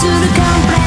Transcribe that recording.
to the complex